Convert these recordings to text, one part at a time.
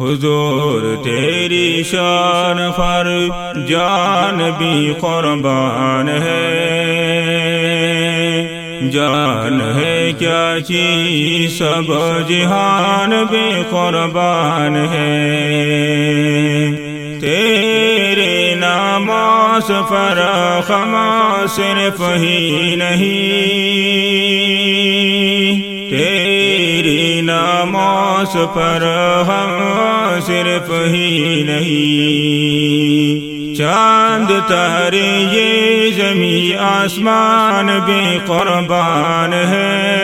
حضور تیری شان فر جان بھی قربان ہے۔ جان ہے کیا چیز سب جہان بھی قربان ہے۔ تیرے نام پر خما صرف ہی نہیں۔ تیری ناموس پر ہم صرف ہی نہیں۔ چاند تارے یہ زمین آسمان بے قربان ہے۔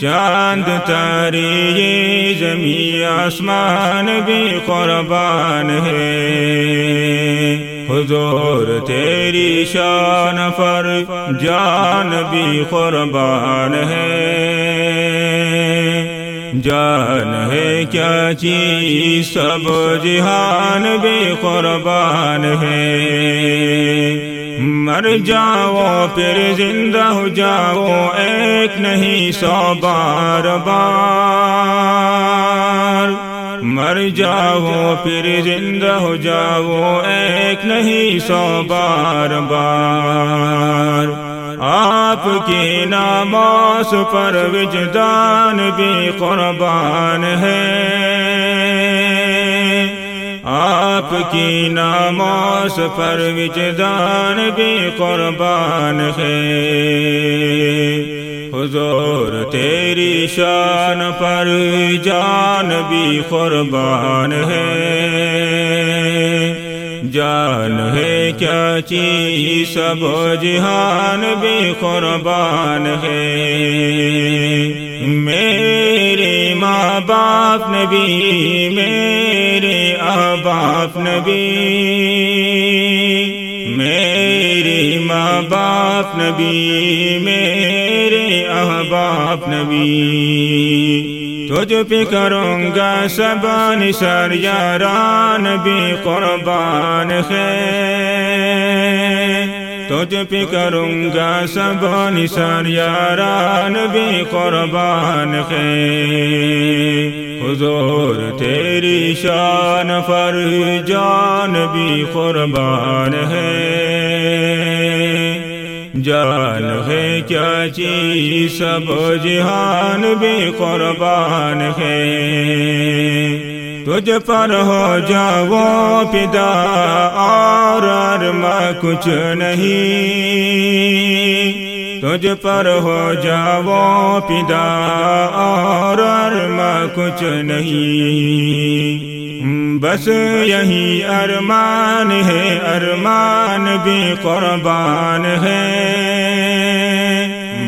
چاند تارے یہ زمین آسمان بے قربان ہے۔ حضور تیری شان پر جان بھی قربان ہے۔ جان ہے کیا چیز؟ سب جہان بھی قربان ہے۔ مر جاؤ، پھر زندہ ہو جاؤ، ایک نہیں سو بار بار۔ مر جاؤ، پھر زندہ ہو جاؤ، ایک نہیں سو بار بار۔ آپ کے ناموس پر وجدان بھی قربان ہے۔ آپ کی ناموس پر وجدان بھی قربان ہے۔ حضور تیری شان پر جان بھی قربان ہے۔ جان ہے کیا چیز، سب جہان بھی قربان ہے۔ میرے ماں باپ نبی، میرے باپ نبی۔ میرے ماں باپ نبی، میرے نبی۔ تجھ پہ کروں گا سب نثر یاران بھی قربان ہے تجھ پہ کروں گا سب نثر یاران بھی قربان ہے حضور تیری شان پر جان بھی قربان ہے جان ہے کیا چیز؟ سب جہان بھی قربان ہے۔ تجھ پر ہو جاؤ پدا اور ارما کچھ نہیں۔ تجھ پر ہو جاؤ پدا اور ارما کچھ نہیں۔ بس یہی ارمان ہے، ارمان بھی قربان ہے۔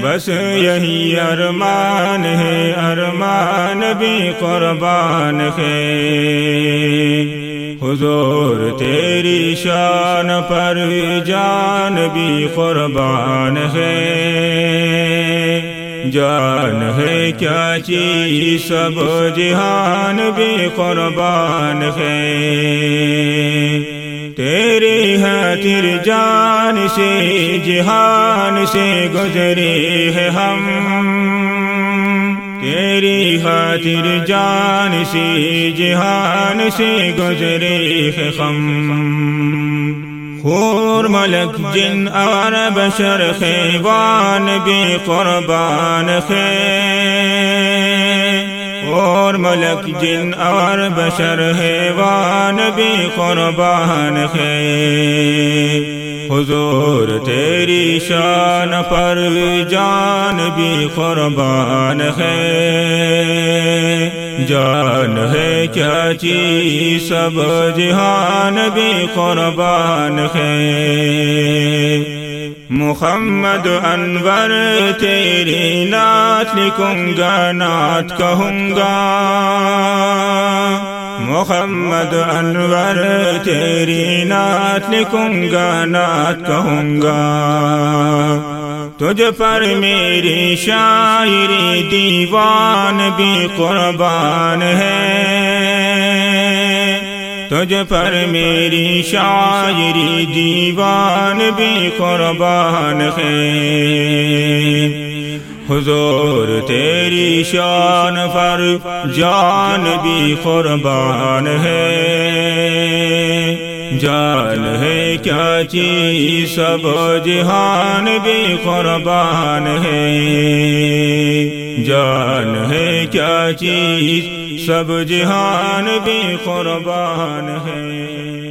بس یہی ارمان ہے، ارمان بھی قربان ہے۔ حضور تیری شان پر جان بھی قربان ہے۔ جان ہے کیا چیز سب جہان بھی قربان ہے۔ تیری خاطر جان سے جہان سے گزرے ہے ہم۔ تیری خاطر جان سے جہان سے گزرے ہے ہم۔ خور ملک جن اور بشر خیوان بھی قربان خے اور ملک جن اور بشر حیوان بھی قربان ہے۔ حضور تیری شان پر جان بھی قربان ہے۔ جان ہے کیا چیز سب جہان بھی قربان ہے۔ محمد انور تیری نعت لکھوں گا، نعت کہوں گا۔ محمد انور تیری نعت لکھوں گا، نعت کہوں گا۔ تجھ پر میری شاعری دیوان بھی قربان ہے۔ تجھ پر میری شاعری دیوان بھی قربان ہے۔ حضور تیری شان پر جان بھی قربان ہے۔ جان ہے کیا چیز؟ سب جہان بھی قربان ہے۔ جان ہے کیا چیز؟ سب جہان بھی قربان ہے۔